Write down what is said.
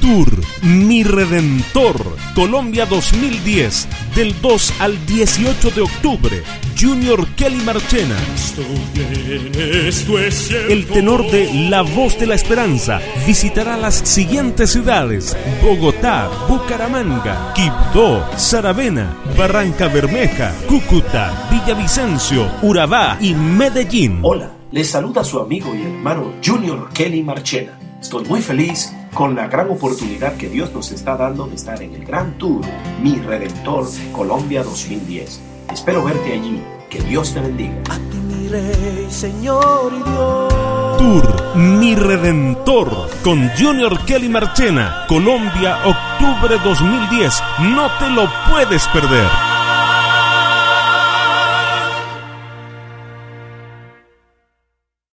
Tour Mi Redentor Colombia 2010 del 2 al 18 de octubre. Junior Kelly Marchena. El tenor de La Voz de la Esperanza visitará las siguientes ciudades: Bogotá, Bucaramanga, Quibdó, Saravena, Barranca Bermeja, Cúcuta, Villavicencio, Urabá y Medellín. Hola, les saluda su amigo y hermano Junior Kelly Marchena. Estoy muy feliz con la gran oportunidad que Dios nos está dando de estar en el Gran Tour Mi Redentor Colombia 2010. Espero verte allí. Que Dios te bendiga. A ti mi rey, Señor y Dios. Tour Mi Redentor con Junior Kelly Marchena, Colombia, octubre 2010. No te lo puedes perder.